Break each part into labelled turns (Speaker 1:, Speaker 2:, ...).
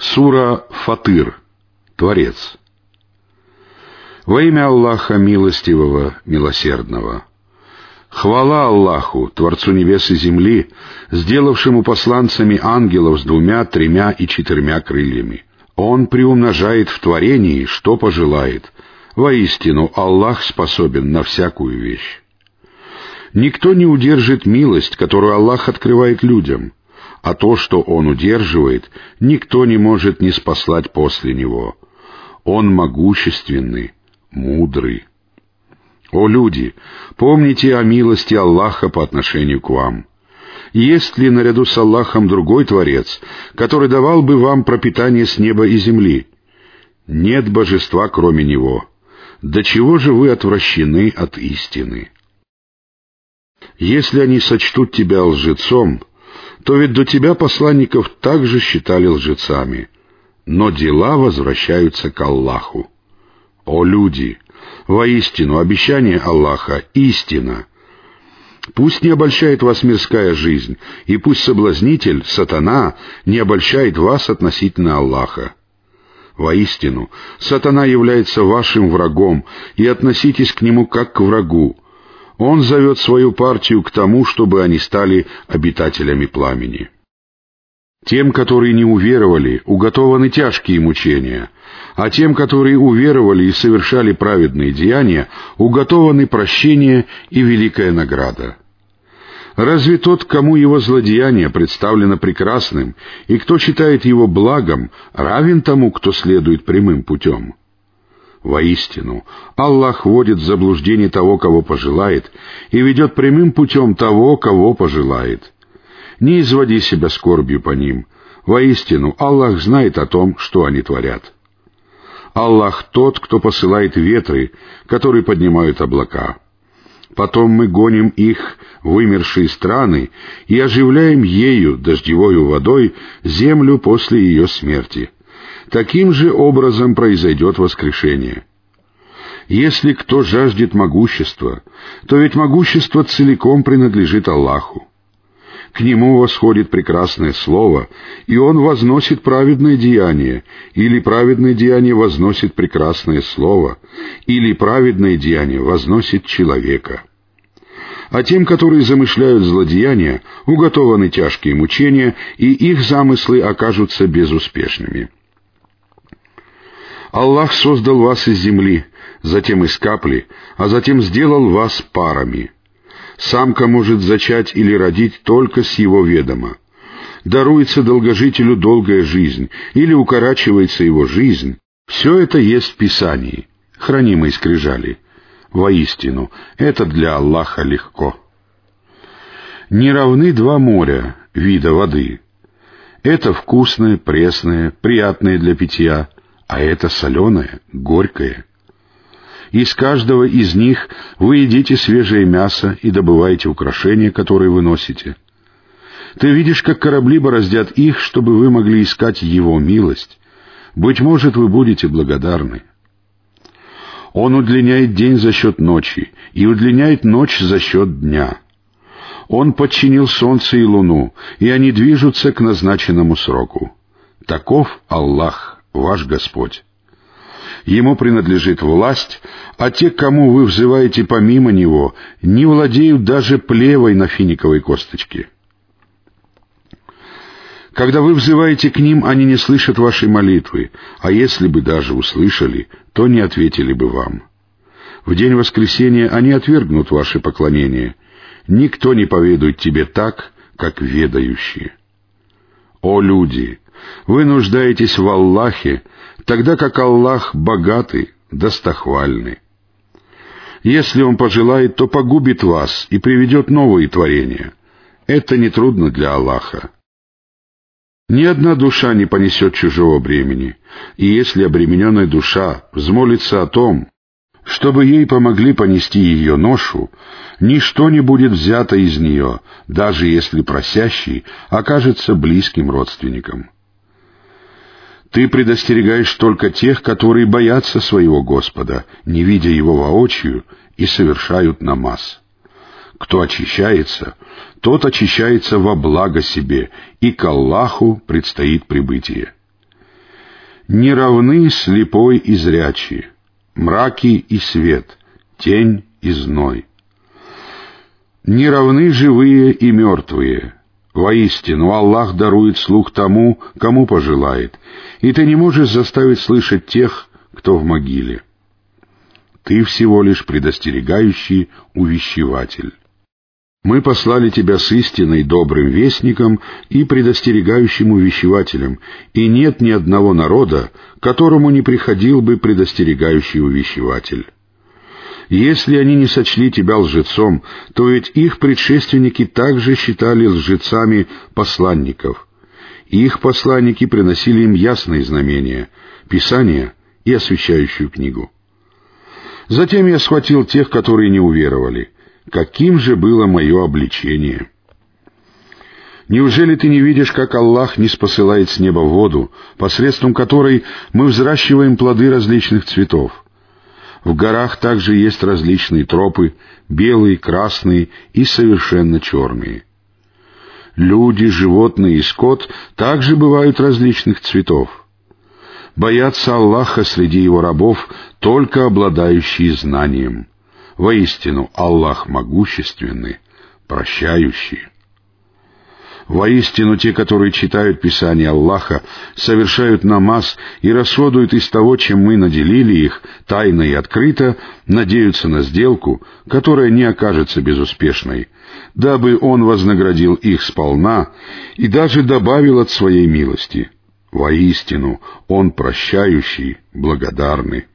Speaker 1: Сура Фатыр. Творец. Во имя Аллаха Милостивого, Милосердного. Хвала Аллаху, Творцу небес и земли, сделавшему посланцами ангелов с двумя, тремя и четырьмя крыльями. Он приумножает в творении, что пожелает. Воистину, Аллах способен на всякую вещь. Никто не удержит милость, которую Аллах открывает людям — а то, что он удерживает, никто не может не спаслать после него. Он могущественный, мудрый. О люди, помните о милости Аллаха по отношению к вам. Есть ли наряду с Аллахом другой Творец, который давал бы вам пропитание с неба и земли? Нет божества, кроме Него. До чего же вы отвращены от истины? Если они сочтут тебя лжецом, то ведь до тебя посланников также считали лжецами, но дела возвращаются к Аллаху. О люди! Воистину, обещание Аллаха — истина. Пусть не обольщает вас мирская жизнь, и пусть соблазнитель, сатана, не обольщает вас относительно Аллаха. Воистину, сатана является вашим врагом, и относитесь к нему как к врагу, он зовет свою партию к тому, чтобы они стали обитателями пламени. Тем, которые не уверовали, уготованы тяжкие мучения, а тем, которые уверовали и совершали праведные деяния, уготованы прощение и великая награда. Разве тот, кому его злодеяние представлено прекрасным, и кто считает его благом, равен тому, кто следует прямым путем? Воистину, Аллах вводит в заблуждение того, кого пожелает, и ведет прямым путем того, кого пожелает. Не изводи себя скорбью по ним. Воистину, Аллах знает о том, что они творят. Аллах тот, кто посылает ветры, которые поднимают облака. Потом мы гоним их в вымершие страны и оживляем ею, дождевою водой, землю после ее смерти — Таким же образом произойдет воскрешение. Если кто жаждет могущества, то ведь могущество целиком принадлежит Аллаху. К нему восходит прекрасное слово, и он возносит праведное деяние, или праведное деяние возносит прекрасное слово, или праведное деяние возносит человека. А тем, которые замышляют злодеяния, уготованы тяжкие мучения, и их замыслы окажутся безуспешными. Аллах создал вас из земли, затем из капли, а затем сделал вас парами. Самка может зачать или родить только с его ведома. Даруется долгожителю долгая жизнь или укорачивается его жизнь. Все это есть в Писании, хранимой скрижали. Воистину, это для Аллаха легко. Не равны два моря, вида воды. Это вкусное, пресное, приятное для питья — а это соленое, горькое. Из каждого из них вы едите свежее мясо и добываете украшения, которые вы носите. Ты видишь, как корабли бороздят их, чтобы вы могли искать Его милость. Быть может, вы будете благодарны. Он удлиняет день за счет ночи и удлиняет ночь за счет дня. Он подчинил солнце и луну, и они движутся к назначенному сроку. Таков Аллах ваш Господь. Ему принадлежит власть, а те, кому вы взываете помимо Него, не владеют даже плевой на финиковой косточке. Когда вы взываете к ним, они не слышат вашей молитвы, а если бы даже услышали, то не ответили бы вам. В день воскресения они отвергнут ваше поклонение. Никто не поведает тебе так, как ведающие. О люди! Вы нуждаетесь в Аллахе, тогда как Аллах богатый, достохвальный. Если Он пожелает, то погубит вас и приведет новые творения. Это нетрудно для Аллаха. Ни одна душа не понесет чужого бремени, и если обремененная душа взмолится о том, чтобы ей помогли понести ее ношу, ничто не будет взято из нее, даже если просящий окажется близким родственником. Ты предостерегаешь только тех, которые боятся своего Господа, не видя Его воочию, и совершают намаз. Кто очищается, тот очищается во благо себе, и к Аллаху предстоит прибытие. Не равны слепой и зрячий, мраки и свет, тень и зной. Не равны живые и мертвые. Воистину, Аллах дарует слух тому, кому пожелает, и ты не можешь заставить слышать тех, кто в могиле. Ты всего лишь предостерегающий увещеватель. Мы послали тебя с истиной, добрым вестником и предостерегающим увещевателем, и нет ни одного народа, которому не приходил бы предостерегающий увещеватель. Если они не сочли тебя лжецом, то ведь их предшественники также считали лжецами посланников. их посланники приносили им ясные знамения, Писание и освящающую книгу. Затем я схватил тех, которые не уверовали — каким же было мое обличение. Неужели ты не видишь, как Аллах не спосылает с неба воду, посредством которой мы взращиваем плоды различных цветов? В горах также есть различные тропы, белые, красные и совершенно черные. Люди, животные и скот также бывают различных цветов. Боятся Аллаха среди его рабов только обладающие знанием. Воистину, Аллах могущественный, прощающий. Воистину, те, которые читают Писание Аллаха, совершают намаз и расходуют из того, чем мы наделили их, тайно и открыто, надеются на сделку, которая не окажется безуспешной, дабы Он вознаградил их сполна и даже добавил от своей милости. Воистину, Он прощающий, благодарный.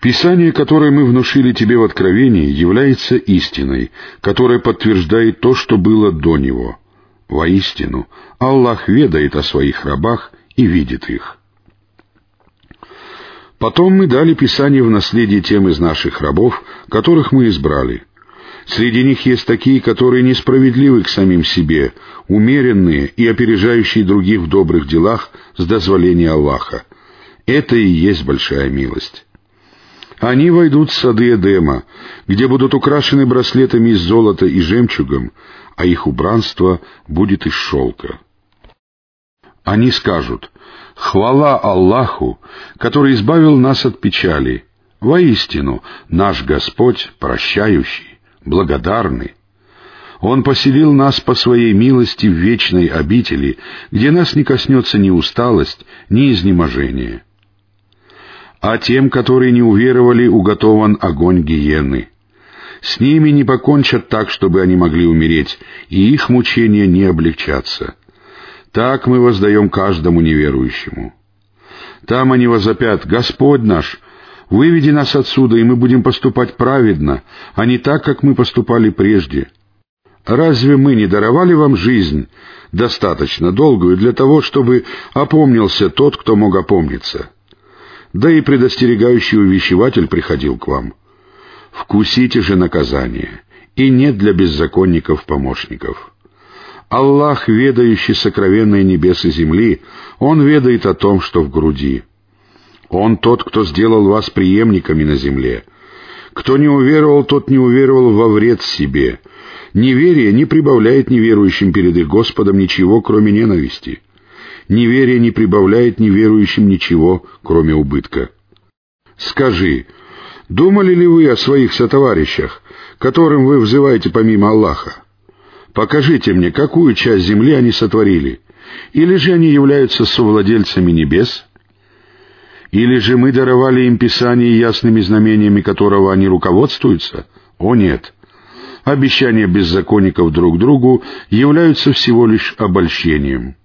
Speaker 1: Писание, которое мы внушили тебе в Откровении, является истиной, которая подтверждает то, что было до него. Воистину, Аллах ведает о своих рабах и видит их. Потом мы дали Писание в наследие тем из наших рабов, которых мы избрали. Среди них есть такие, которые несправедливы к самим себе, умеренные и опережающие других в добрых делах с дозволения Аллаха. Это и есть большая милость. Они войдут в сады Эдема, где будут украшены браслетами из золота и жемчугом, а их убранство будет из шелка. Они скажут, «Хвала Аллаху, который избавил нас от печали. Воистину, наш Господь прощающий, благодарный. Он поселил нас по своей милости в вечной обители, где нас не коснется ни усталость, ни изнеможение» а тем, которые не уверовали, уготован огонь гиены. С ними не покончат так, чтобы они могли умереть, и их мучения не облегчатся. Так мы воздаем каждому неверующему. Там они возопят, «Господь наш, выведи нас отсюда, и мы будем поступать праведно, а не так, как мы поступали прежде». Разве мы не даровали вам жизнь, достаточно долгую для того, чтобы опомнился тот, кто мог опомниться?» Да и предостерегающий увещеватель приходил к вам. Вкусите же наказание, и нет для беззаконников помощников. Аллах, ведающий сокровенные небес и земли, Он ведает о том, что в груди. Он тот, кто сделал вас преемниками на земле. Кто не уверовал, тот не уверовал во вред себе. Неверие не прибавляет неверующим перед их Господом ничего, кроме ненависти неверие не прибавляет неверующим ничего, кроме убытка. Скажи, думали ли вы о своих сотоварищах, которым вы взываете помимо Аллаха? Покажите мне, какую часть земли они сотворили, или же они являются совладельцами небес? Или же мы даровали им Писание ясными знамениями, которого они руководствуются? О нет! Обещания беззаконников друг другу являются всего лишь обольщением.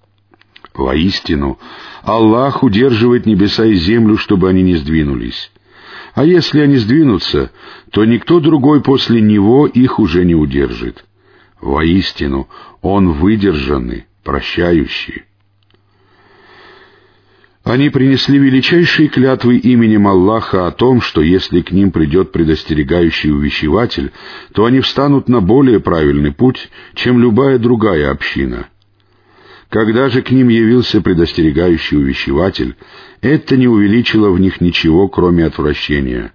Speaker 1: Воистину, Аллах удерживает небеса и землю, чтобы они не сдвинулись. А если они сдвинутся, то никто другой после Него их уже не удержит. Воистину, Он выдержанный, прощающий. Они принесли величайшие клятвы именем Аллаха о том, что если к ним придет предостерегающий увещеватель, то они встанут на более правильный путь, чем любая другая община — когда же к ним явился предостерегающий увещеватель, это не увеличило в них ничего, кроме отвращения.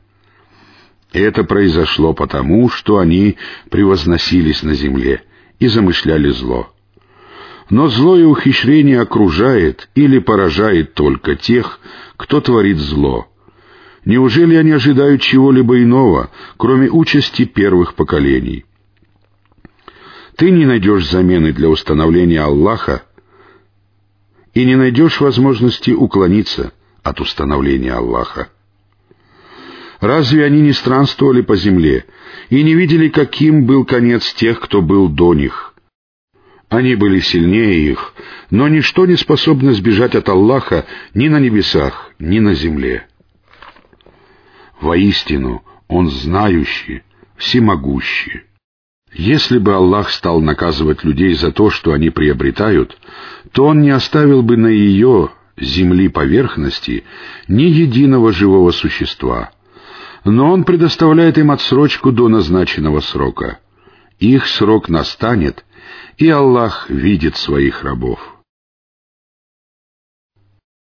Speaker 1: Это произошло потому, что они превозносились на земле и замышляли зло. Но злое ухищрение окружает или поражает только тех, кто творит зло. Неужели они ожидают чего-либо иного, кроме участи первых поколений? Ты не найдешь замены для установления Аллаха и не найдешь возможности уклониться от установления Аллаха. Разве они не странствовали по земле и не видели, каким был конец тех, кто был до них? Они были сильнее их, но ничто не способно сбежать от Аллаха ни на небесах, ни на земле. Воистину, Он знающий, всемогущий. Если бы Аллах стал наказывать людей за то, что они приобретают, то Он не оставил бы на ее, земли поверхности, ни единого живого существа — но он предоставляет им отсрочку до назначенного срока. Их срок настанет, и Аллах видит своих рабов.